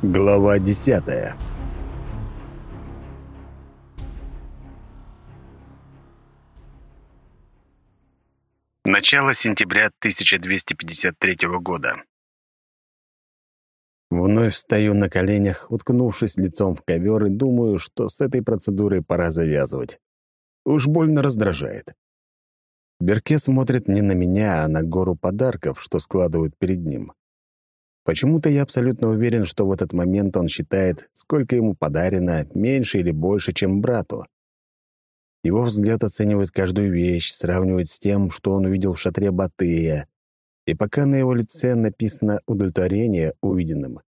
Глава десятая Начало сентября 1253 года. Вновь встаю на коленях, уткнувшись лицом в ковер и думаю, что с этой процедурой пора завязывать. Уж больно раздражает. Берке смотрит не на меня, а на гору подарков, что складывают перед ним. Почему-то я абсолютно уверен, что в этот момент он считает, сколько ему подарено, меньше или больше, чем брату. Его взгляд оценивает каждую вещь, сравнивает с тем, что он увидел в шатре Батыя, и пока на его лице написано удовлетворение увиденным.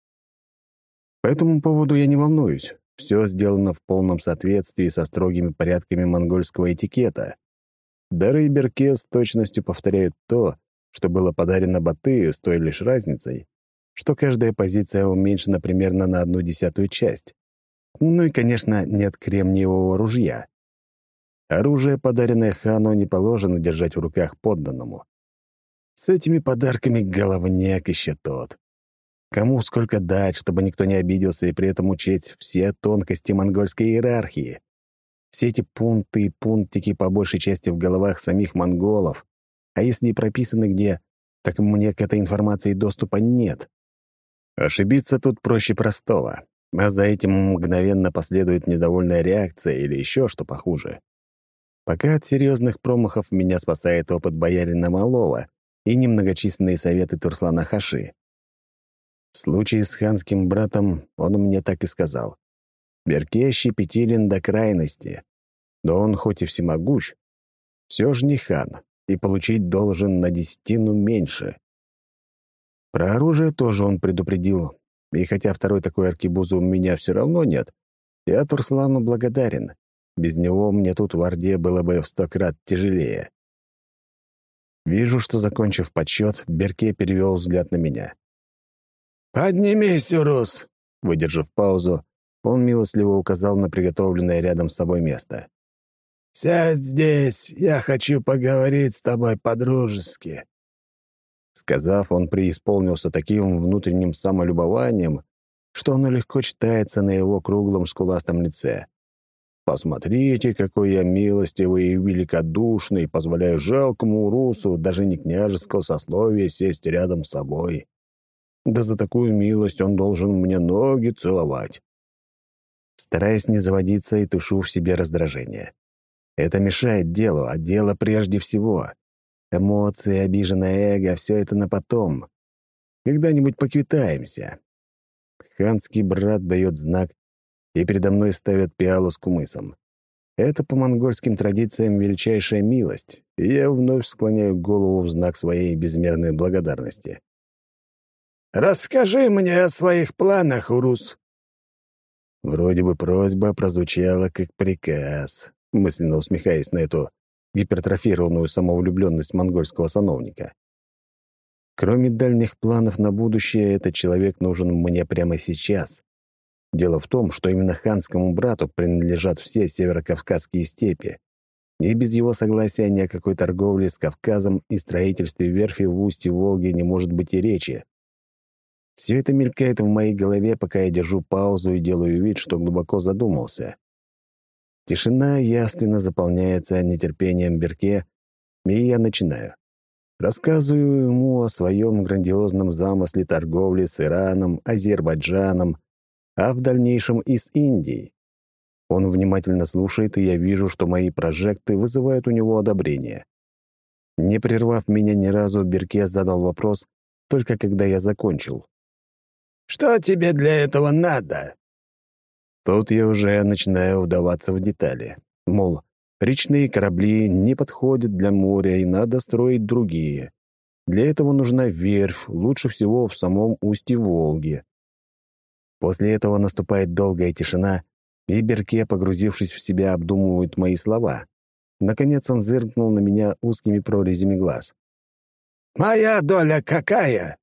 По этому поводу я не волнуюсь. Все сделано в полном соответствии со строгими порядками монгольского этикета. Дары и Берке с точностью повторяют то, что было подарено Батыю с той лишь разницей, что каждая позиция уменьшена примерно на одну десятую часть. Ну и, конечно, нет кремниевого ружья. Оружие, подаренное хану, не положено держать в руках подданному. С этими подарками головняк еще тот. Кому сколько дать, чтобы никто не обиделся и при этом учесть все тонкости монгольской иерархии. Все эти пункты и пунктики по большей части в головах самих монголов. А если и прописаны где, так мне к этой информации доступа нет. Ошибиться тут проще простого, а за этим мгновенно последует недовольная реакция или еще что похуже. Пока от серьезных промахов меня спасает опыт боярина Малова и немногочисленные советы Турслана Хаши. В случае с ханским братом он мне так и сказал. Берке щепетилен до крайности, но он хоть и всемогущ, все же не хан, и получить должен на десятину меньше. Про оружие тоже он предупредил, и хотя второй такой аркебузы у меня все равно нет, я Турслану благодарен. Без него мне тут в Орде было бы в сто крат тяжелее. Вижу, что, закончив подсчет, Берке перевел взгляд на меня. «Поднимись, Урус!» Выдержав паузу, он милостливо указал на приготовленное рядом с собой место. «Сядь здесь, я хочу поговорить с тобой по-дружески. Сказав, он преисполнился таким внутренним самолюбованием, что оно легко читается на его круглом скуластом лице. «Посмотрите, какой я милостивый и великодушный, позволяю жалкому урусу, даже не княжеского сословия, сесть рядом с собой. Да за такую милость он должен мне ноги целовать». Стараясь не заводиться и тушу в себе раздражение. Это мешает делу, а дело прежде всего. Эмоции, обиженное эго — все это на потом. Когда-нибудь поквитаемся. Ханский брат дает знак, и передо мной ставят пиалу с кумысом. Это по монгольским традициям величайшая милость, и я вновь склоняю голову в знак своей безмерной благодарности. «Расскажи мне о своих планах, Урус!» Вроде бы просьба прозвучала как приказ, мысленно усмехаясь на эту гипертрофированную самовлюбленность монгольского сановника. Кроме дальних планов на будущее, этот человек нужен мне прямо сейчас. Дело в том, что именно ханскому брату принадлежат все северокавказские степи, и без его согласия ни о какой торговле с Кавказом и строительстве верфи в устье Волги не может быть и речи. Все это мелькает в моей голове, пока я держу паузу и делаю вид, что глубоко задумался. Тишина ясно заполняется нетерпением Берке, и я начинаю. Рассказываю ему о своем грандиозном замысле торговли с Ираном, Азербайджаном, а в дальнейшем и с Индией. Он внимательно слушает, и я вижу, что мои прожекты вызывают у него одобрение. Не прервав меня ни разу, Берке задал вопрос, только когда я закончил. «Что тебе для этого надо?» Тут я уже начинаю вдаваться в детали. Мол, речные корабли не подходят для моря, и надо строить другие. Для этого нужна верфь, лучше всего в самом устье Волги. После этого наступает долгая тишина, и Берке, погрузившись в себя, обдумывает мои слова. Наконец он зыркнул на меня узкими прорезями глаз. «Моя доля какая?»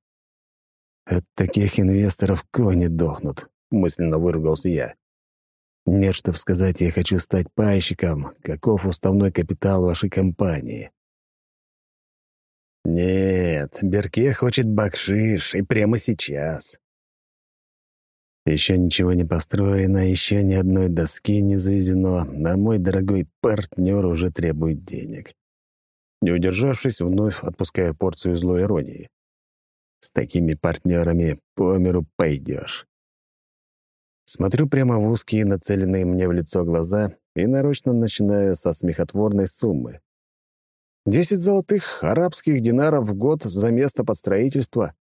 «От таких инвесторов кони дохнут», — мысленно выругался я. Нет, чтоб сказать, я хочу стать пайщиком, каков уставной капитал вашей компании. Нет, Берке хочет бакшиш, и прямо сейчас. Еще ничего не построено, еще ни одной доски не завезено, а мой дорогой партнер уже требует денег. Не удержавшись, вновь отпускаю порцию злой иронии. С такими партнерами по миру пойдешь. Смотрю прямо в узкие, нацеленные мне в лицо глаза и нарочно начинаю со смехотворной суммы. Десять золотых арабских динаров в год за место под строительство.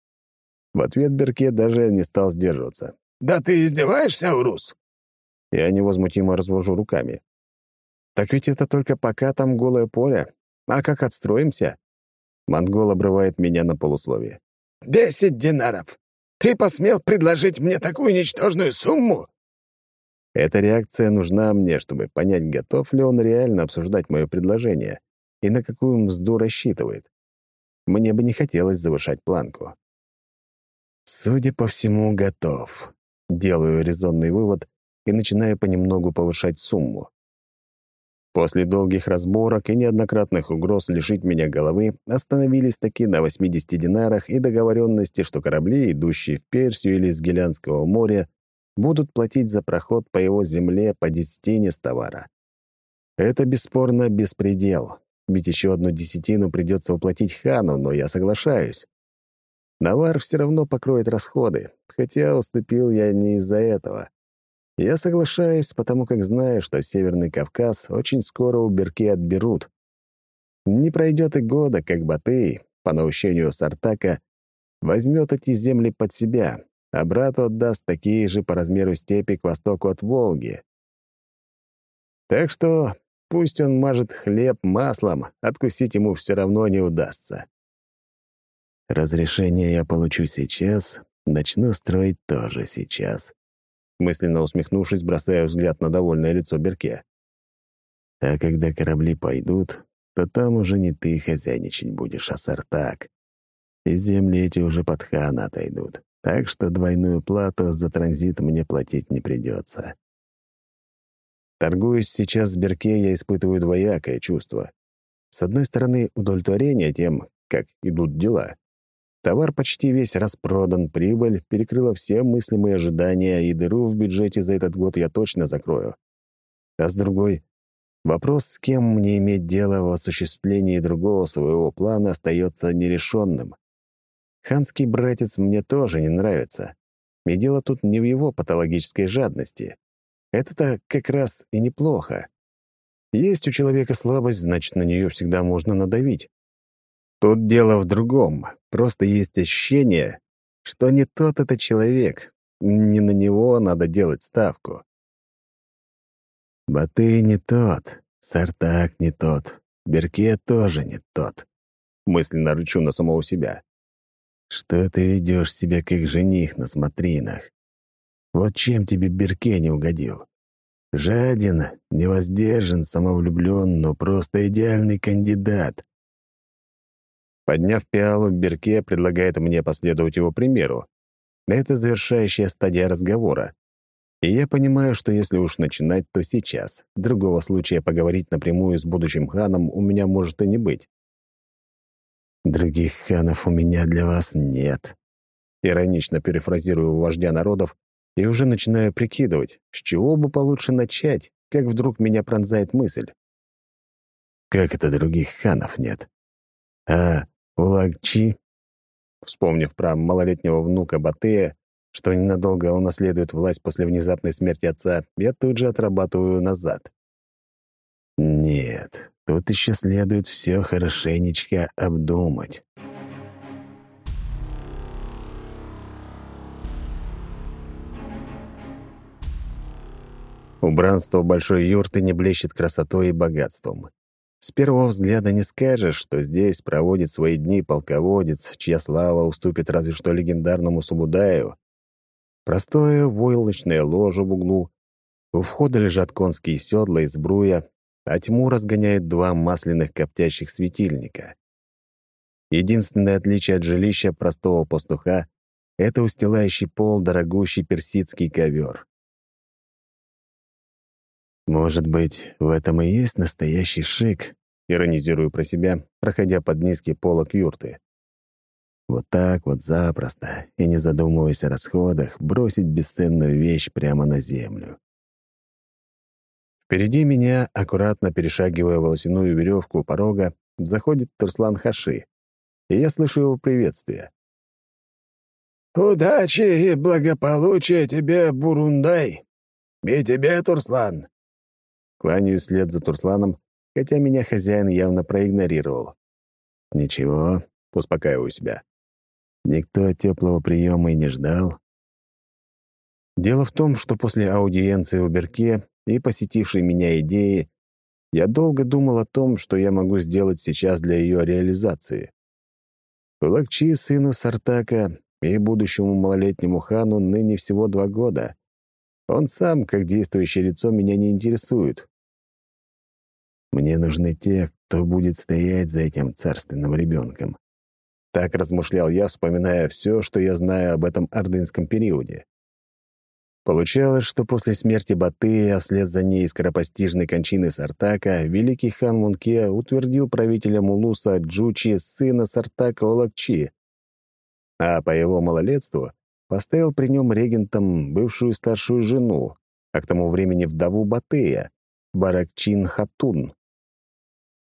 В ответ Берке даже не стал сдерживаться. «Да ты издеваешься, Урус?» Я невозмутимо развожу руками. «Так ведь это только пока там голое поле. А как отстроимся?» Монгол обрывает меня на полусловие. «Десять динаров! Ты посмел предложить мне такую ничтожную сумму?» Эта реакция нужна мне, чтобы понять, готов ли он реально обсуждать мое предложение и на какую мзду рассчитывает. Мне бы не хотелось завышать планку. Судя по всему, готов. Делаю резонный вывод и начинаю понемногу повышать сумму. После долгих разборок и неоднократных угроз лишить меня головы остановились таки на 80 динарах и договоренности, что корабли, идущие в Персию или из Гелянского моря, будут платить за проход по его земле по десятине с товара. Это бесспорно беспредел, ведь еще одну десятину придется уплатить хану, но я соглашаюсь. Навар все равно покроет расходы, хотя уступил я не из-за этого. Я соглашаюсь, потому как знаю, что Северный Кавказ очень скоро у Берки отберут. Не пройдет и года, как Батый, по наущению Сартака, возьмет эти земли под себя, а брату отдаст такие же по размеру степи к востоку от Волги. Так что пусть он мажет хлеб маслом, откусить ему все равно не удастся. Разрешение я получу сейчас, начну строить тоже сейчас. Мысленно усмехнувшись, бросаю взгляд на довольное лицо Берке. А когда корабли пойдут, то там уже не ты хозяйничать будешь, а Сартак. И земли эти уже под хана отойдут, так что двойную плату за транзит мне платить не придется. Торгуясь сейчас с Берке, я испытываю двоякое чувство. С одной стороны, удовлетворение тем, как идут дела. Товар почти весь распродан, прибыль перекрыла все мыслимые ожидания, и дыру в бюджете за этот год я точно закрою. А с другой, вопрос, с кем мне иметь дело в осуществлении другого своего плана, остается нерешенным. Ханский братец мне тоже не нравится. И дело тут не в его патологической жадности. Это-то как раз и неплохо. Есть у человека слабость, значит, на нее всегда можно надавить. Тут дело в другом. Просто есть ощущение, что не тот это человек. Не на него надо делать ставку. Батый не тот, Сартак не тот, Берке тоже не тот. Мысленно рычу на самого себя. Что ты ведешь себя как жених на смотринах? Вот чем тебе Берке не угодил? Жаден, невоздержан, самовлюблен, но просто идеальный кандидат. Подняв пиалу, Берке предлагает мне последовать его примеру. Это завершающая стадия разговора. И я понимаю, что если уж начинать, то сейчас. Другого случая поговорить напрямую с будущим ханом у меня может и не быть. «Других ханов у меня для вас нет», — иронично перефразирую вождя народов и уже начинаю прикидывать, с чего бы получше начать, как вдруг меня пронзает мысль. «Как это других ханов нет?» «А, Улагчи, вспомнив про малолетнего внука Батея, что ненадолго он наследует власть после внезапной смерти отца, я тут же отрабатываю назад. Нет, тут еще следует все хорошенечко обдумать. Убранство большой юрты не блещет красотой и богатством. С первого взгляда не скажешь, что здесь проводит свои дни полководец, чья слава уступит разве что легендарному Субудаю. Простое войлочное ложе в углу. У входа лежат конские седла и сбруя, а тьму разгоняет два масляных коптящих светильника. Единственное отличие от жилища простого пастуха — это устилающий пол дорогущий персидский ковер. Может быть, в этом и есть настоящий шик, иронизирую про себя, проходя под низкий полок юрты. Вот так вот запросто и не задумываясь о расходах, бросить бесценную вещь прямо на землю. Впереди меня, аккуратно перешагивая волосяную веревку у порога, заходит Турслан Хаши, и я слышу его приветствие. «Удачи и благополучия тебе, Бурундай! И тебе, Турслан!» Кланяюсь след за Турсланом, хотя меня хозяин явно проигнорировал. «Ничего, успокаиваю себя. Никто теплого приема и не ждал. Дело в том, что после аудиенции у Берке и посетившей меня идеи, я долго думал о том, что я могу сделать сейчас для ее реализации. Лакчи, сыну Сартака и будущему малолетнему хану ныне всего два года. Он сам, как действующее лицо, меня не интересует. Мне нужны те, кто будет стоять за этим царственным ребенком. Так размышлял я, вспоминая все, что я знаю об этом ордынском периоде. Получалось, что после смерти Батыя, а вслед за ней скоропостижной кончины Сартака, великий хан Мунке утвердил правителя Мулуса Джучи, сына Сартака Олакчи, а по его малолетству поставил при нем регентом бывшую старшую жену, а к тому времени вдову Батыя, Баракчин Хатун.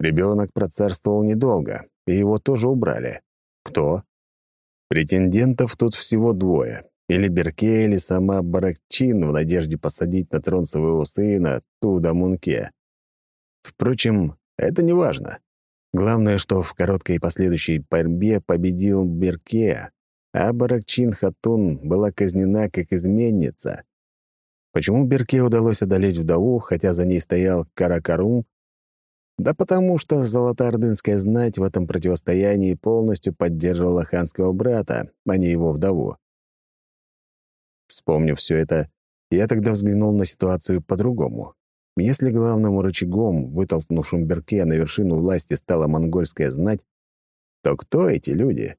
Ребенок процарствовал недолго, и его тоже убрали. Кто? Претендентов тут всего двое. Или Берке, или сама Баракчин в надежде посадить на трон своего сына Туда Мунке. Впрочем, это не важно. Главное, что в короткой последующей борьбе победил Берке, а Баракчин Хатун была казнена как изменница. Почему Берке удалось одолеть вдову, хотя за ней стоял Каракарум, да потому что золотоордынская знать в этом противостоянии полностью поддерживала ханского брата, а не его вдову. Вспомнив все это, я тогда взглянул на ситуацию по-другому. Если главным рычагом, вытолкнувшим Берке на вершину власти, стала монгольская знать, то кто эти люди?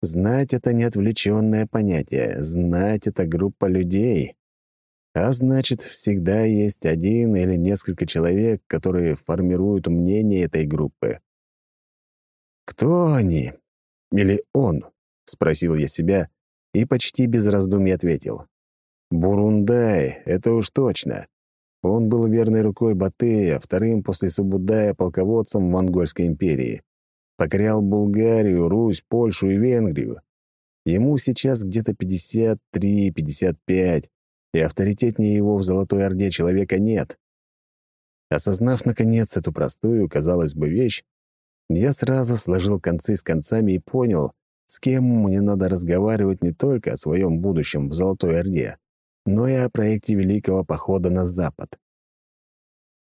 Знать — это не отвлеченное понятие. Знать — это группа людей, а значит, всегда есть один или несколько человек, которые формируют мнение этой группы. «Кто они? Или он?» — спросил я себя и почти без раздумий ответил. «Бурундай, это уж точно. Он был верной рукой Батыя, вторым после Субудая полководцем в Монгольской империи. Покорял Булгарию, Русь, Польшу и Венгрию. Ему сейчас где-то 53-55, и авторитетнее его в Золотой Орде человека нет. Осознав, наконец, эту простую, казалось бы, вещь, я сразу сложил концы с концами и понял, с кем мне надо разговаривать не только о своем будущем в Золотой Орде, но и о проекте Великого Похода на Запад.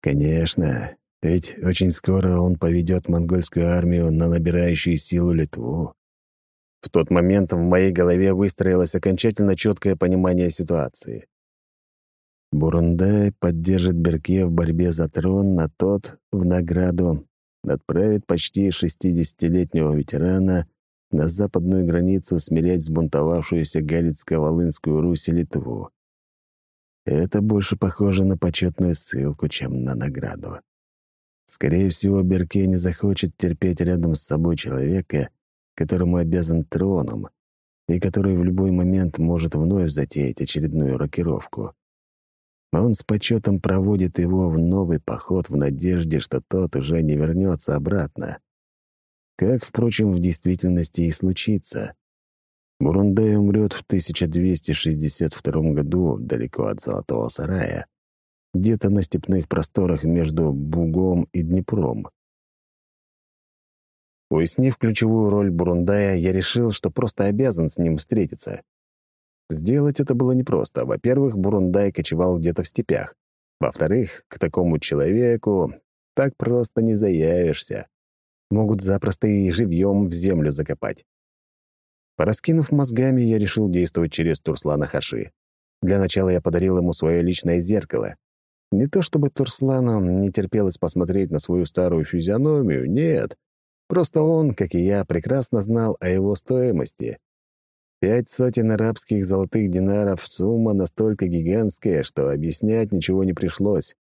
Конечно, ведь очень скоро он поведет монгольскую армию на набирающую силу Литву. В тот момент в моей голове выстроилось окончательно четкое понимание ситуации. Бурундай поддержит Берке в борьбе за трон, а тот, в награду, отправит почти 60-летнего ветерана на западную границу смирять сбунтовавшуюся Галицко-Волынскую Русь и Литву. Это больше похоже на почетную ссылку, чем на награду. Скорее всего, Берке не захочет терпеть рядом с собой человека, которому обязан троном, и который в любой момент может вновь затеять очередную рокировку. Он с почетом проводит его в новый поход в надежде, что тот уже не вернется обратно. Как, впрочем, в действительности и случится. Бурундай умрет в 1262 году далеко от Золотого Сарая, где-то на степных просторах между Бугом и Днепром. Уяснив ключевую роль Бурундая, я решил, что просто обязан с ним встретиться. Сделать это было непросто. Во-первых, Бурундай кочевал где-то в степях. Во-вторых, к такому человеку так просто не заявишься. Могут запросто и живьем в землю закопать. Пораскинув мозгами, я решил действовать через Турслана Хаши. Для начала я подарил ему свое личное зеркало. Не то чтобы Турслану не терпелось посмотреть на свою старую физиономию, нет. Просто он, как и я, прекрасно знал о его стоимости. Пять сотен арабских золотых динаров — сумма настолько гигантская, что объяснять ничего не пришлось.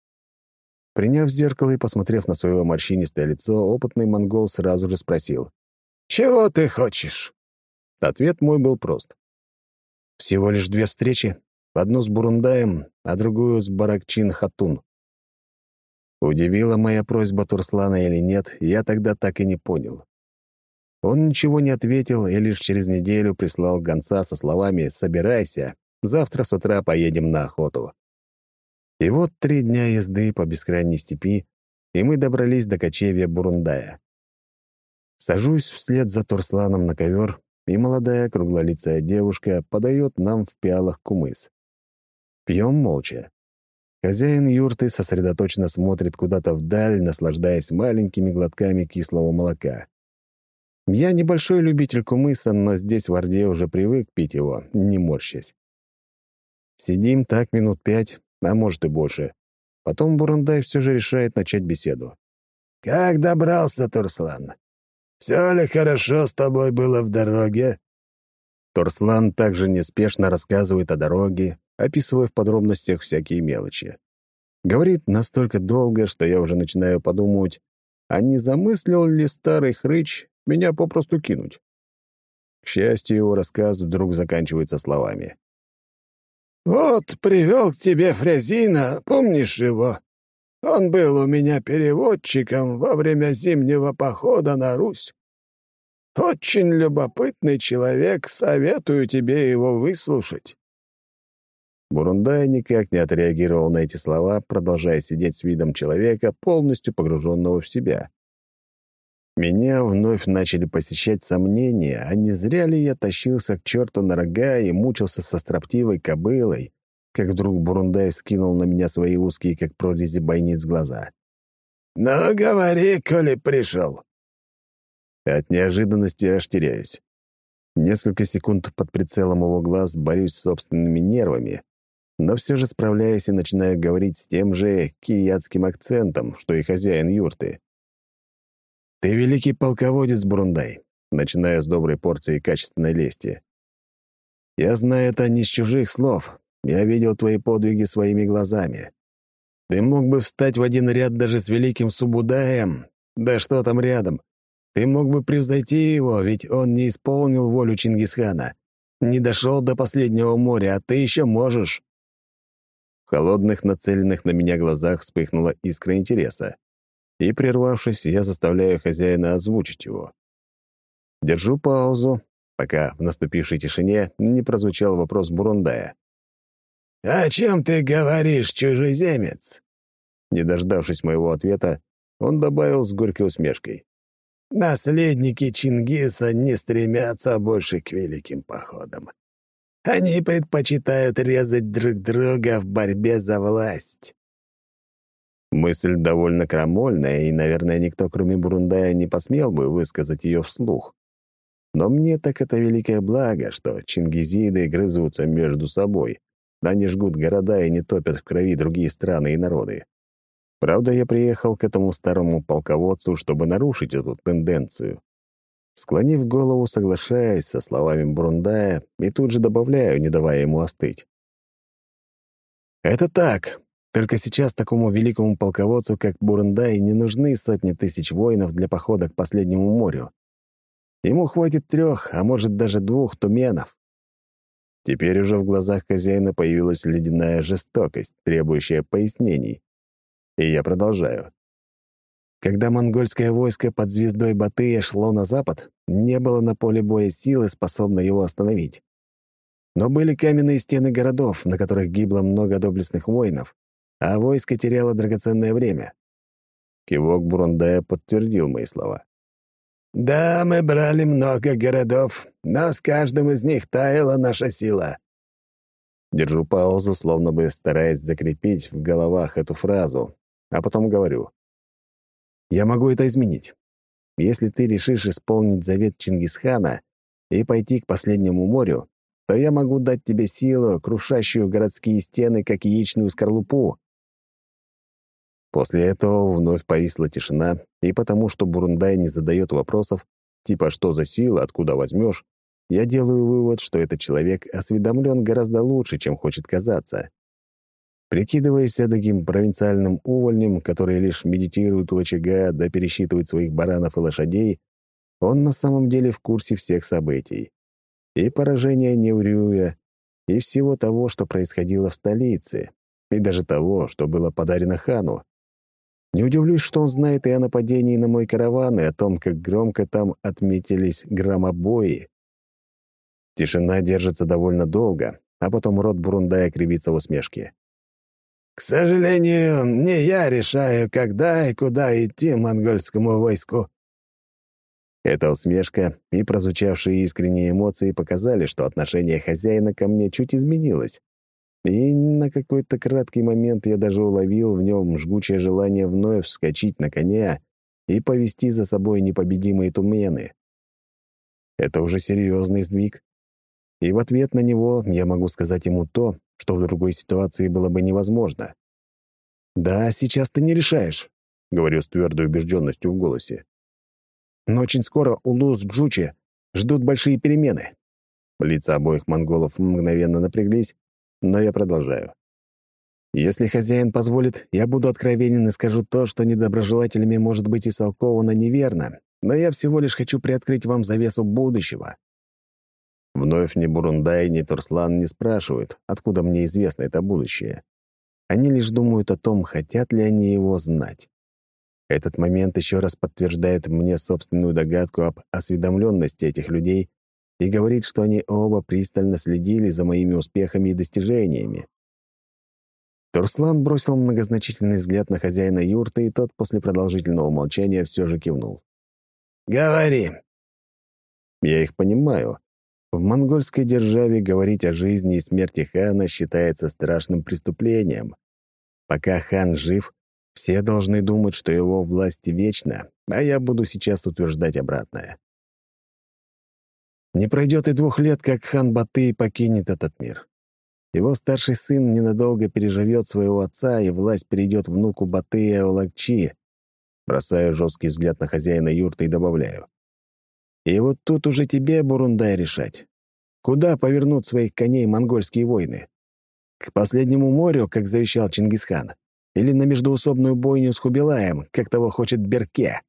Приняв зеркало и посмотрев на свое морщинистое лицо, опытный монгол сразу же спросил. «Чего ты хочешь?» Ответ мой был прост. Всего лишь две встречи, одну с Бурундаем, а другую с Баракчин Хатун. Удивила моя просьба Турслана или нет, я тогда так и не понял. Он ничего не ответил и лишь через неделю прислал гонца со словами «Собирайся, завтра с утра поедем на охоту». И вот три дня езды по бескрайней степи, и мы добрались до кочевья Бурундая. Сажусь вслед за Турсланом на ковер, и молодая круглолицая девушка подает нам в пиалах кумыс. Пьем молча. Хозяин юрты сосредоточенно смотрит куда-то вдаль, наслаждаясь маленькими глотками кислого молока. Я небольшой любитель кумыса, но здесь в Орде уже привык пить его, не морщась. Сидим так минут пять, а может и больше. Потом Бурундай все же решает начать беседу. «Как добрался, Турслан? Все ли хорошо с тобой было в дороге?» Турслан также неспешно рассказывает о дороге, описывая в подробностях всякие мелочи. Говорит настолько долго, что я уже начинаю подумать, а не замыслил ли старый хрыч меня попросту кинуть? К счастью, его рассказ вдруг заканчивается словами. «Вот привел к тебе Фрязина, помнишь его? Он был у меня переводчиком во время зимнего похода на Русь. Очень любопытный человек, советую тебе его выслушать». Бурундай никак не отреагировал на эти слова, продолжая сидеть с видом человека, полностью погруженного в себя. Меня вновь начали посещать сомнения, а не зря ли я тащился к черту на рога и мучился со строптивой кобылой, как вдруг Бурундай скинул на меня свои узкие, как прорези бойниц, глаза. «Ну, говори, коли пришел». От неожиданности аж теряюсь. Несколько секунд под прицелом его глаз борюсь с собственными нервами, но все же справляюсь и начинаю говорить с тем же киятским акцентом, что и хозяин юрты. «Ты великий полководец, Бурундай», начиная с доброй порции качественной лести. «Я знаю это не с чужих слов. Я видел твои подвиги своими глазами. Ты мог бы встать в один ряд даже с великим Субудаем. Да что там рядом? Ты мог бы превзойти его, ведь он не исполнил волю Чингисхана. Не дошел до последнего моря, а ты еще можешь». Холодных, нацеленных на меня глазах вспыхнула искра интереса. И, прервавшись, я заставляю хозяина озвучить его. Держу паузу, пока в наступившей тишине не прозвучал вопрос Бурундая. «О чем ты говоришь, чужеземец?» Не дождавшись моего ответа, он добавил с горькой усмешкой. «Наследники Чингиса не стремятся больше к великим походам. Они предпочитают резать друг друга в борьбе за власть. Мысль довольно крамольная, и, наверное, никто, кроме Бурундая, не посмел бы высказать ее вслух. Но мне так это великое благо, что чингизиды грызутся между собой. Они жгут города и не топят в крови другие страны и народы. Правда, я приехал к этому старому полководцу, чтобы нарушить эту тенденцию. Склонив голову, соглашаясь со словами Бурундая, и тут же добавляю, не давая ему остыть. «Это так. Только сейчас такому великому полководцу, как Бурундай, не нужны сотни тысяч воинов для похода к последнему морю. Ему хватит трех, а может даже двух туменов». Теперь уже в глазах хозяина появилась ледяная жестокость, требующая пояснений. И я продолжаю. Когда монгольское войско под звездой Батыя шло на запад, не было на поле боя силы, способной его остановить. Но были каменные стены городов, на которых гибло много доблестных воинов, а войско теряло драгоценное время. Кивок Бурундая подтвердил мои слова. «Да, мы брали много городов, но с каждым из них таяла наша сила». Держу паузу, словно бы стараясь закрепить в головах эту фразу, а потом говорю. Я могу это изменить. Если ты решишь исполнить завет Чингисхана и пойти к последнему морю, то я могу дать тебе силу, крушащую городские стены, как яичную скорлупу». После этого вновь повисла тишина, и потому что Бурундай не задает вопросов, типа «что за сила, откуда возьмешь?», я делаю вывод, что этот человек осведомлен гораздо лучше, чем хочет казаться. Прикидываясь таким провинциальным увольнем, который лишь медитирует у очага да пересчитывает своих баранов и лошадей, он на самом деле в курсе всех событий. и поражения Неурюя, и всего того, что происходило в столице, и даже того, что было подарено хану. Не удивлюсь, что он знает и о нападении на мой караван, и о том, как громко там отметились громобои. Тишина держится довольно долго, а потом рот Бурундая кривится в усмешке. «К сожалению, не я решаю, когда и куда идти монгольскому войску». Эта усмешка и прозвучавшие искренние эмоции показали, что отношение хозяина ко мне чуть изменилось. И на какой-то краткий момент я даже уловил в нем жгучее желание вновь вскочить на коня и повести за собой непобедимые тумены. Это уже серьезный сдвиг. И в ответ на него я могу сказать ему то, что в другой ситуации было бы невозможно. «Да, сейчас ты не решаешь», — говорю с твердой убежденностью в голосе. «Но очень скоро у Луз Джучи ждут большие перемены». Лица обоих монголов мгновенно напряглись, но я продолжаю. Если хозяин позволит, я буду откровенен и скажу то, что недоброжелателями может быть истолковано неверно, но я всего лишь хочу приоткрыть вам завесу будущего. Вновь ни Бурундай, ни Турслан не спрашивают, откуда мне известно это будущее. Они лишь думают о том, хотят ли они его знать. Этот момент еще раз подтверждает мне собственную догадку об осведомленности этих людей и говорит, что они оба пристально следили за моими успехами и достижениями. Турслан бросил многозначительный взгляд на хозяина юрты, и тот после продолжительного молчания все же кивнул. «Говори». Я их понимаю. В монгольской державе говорить о жизни и смерти хана считается страшным преступлением. Пока хан жив, все должны думать, что его власть вечна, а я буду сейчас утверждать обратное. Не пройдет и двух лет, как хан Батый покинет этот мир. Его старший сын ненадолго переживет своего отца, и власть перейдет внуку Батыя Олагчи. Бросаю жесткий взгляд на хозяина юрты и добавляю. И вот тут уже тебе, Бурундай, решать. Куда повернут своих коней монгольские войны? К последнему морю, как завещал Чингисхан? Или на междуусобную бойню с Хубилаем, как того хочет Берке?